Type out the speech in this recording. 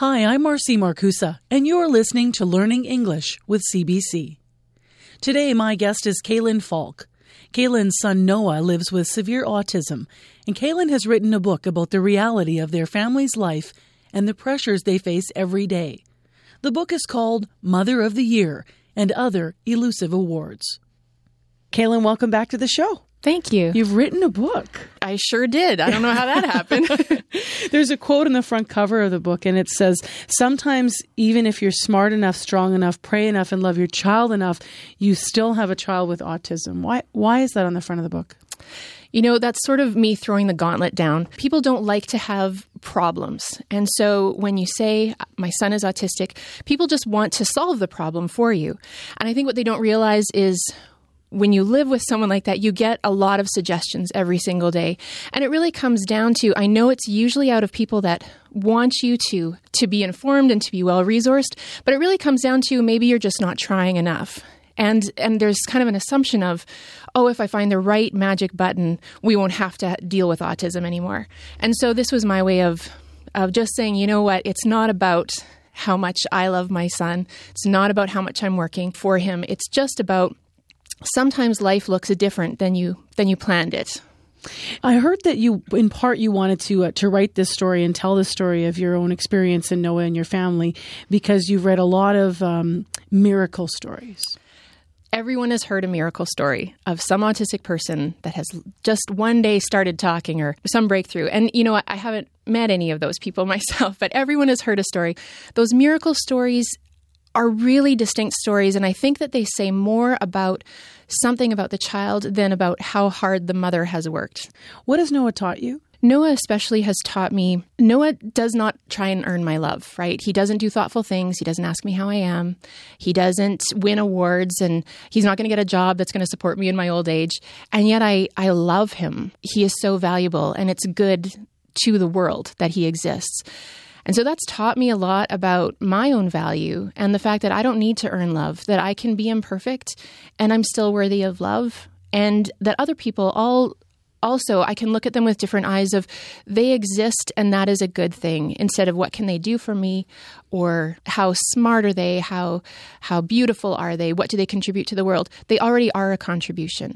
Hi, I'm Marcy Markusa, and you're listening to Learning English with CBC. Today, my guest is Kaylin Falk. Kaylin's son Noah lives with severe autism, and Kaylin has written a book about the reality of their family's life and the pressures they face every day. The book is called Mother of the Year and Other Elusive Awards. Kaylin, welcome back to the show. Thank you. You've written a book. I sure did. I don't know how that happened. There's a quote in the front cover of the book, and it says, Sometimes, even if you're smart enough, strong enough, pray enough, and love your child enough, you still have a child with autism. Why, why is that on the front of the book? You know, that's sort of me throwing the gauntlet down. People don't like to have problems. And so when you say, my son is autistic, people just want to solve the problem for you. And I think what they don't realize is when you live with someone like that, you get a lot of suggestions every single day. And it really comes down to I know it's usually out of people that want you to to be informed and to be well resourced, but it really comes down to maybe you're just not trying enough. And and there's kind of an assumption of, oh, if I find the right magic button, we won't have to deal with autism anymore. And so this was my way of of just saying, you know what, it's not about how much I love my son. It's not about how much I'm working for him. It's just about sometimes life looks different than you than you planned it. I heard that you, in part, you wanted to uh, to write this story and tell the story of your own experience in Noah and your family because you've read a lot of um, miracle stories. Everyone has heard a miracle story of some autistic person that has just one day started talking or some breakthrough. And you know, I haven't met any of those people myself, but everyone has heard a story. Those miracle stories are really distinct stories, and I think that they say more about something about the child than about how hard the mother has worked. What has Noah taught you? Noah especially has taught me Noah does not try and earn my love, right? He doesn't do thoughtful things. He doesn't ask me how I am. He doesn't win awards and he's not going to get a job that's going to support me in my old age. And yet I, I love him. He is so valuable and it's good to the world that he exists. And so that's taught me a lot about my own value and the fact that I don't need to earn love, that I can be imperfect and I'm still worthy of love, and that other people all also I can look at them with different eyes of they exist and that is a good thing instead of what can they do for me or how smart are they how how beautiful are they what do they contribute to the world? They already are a contribution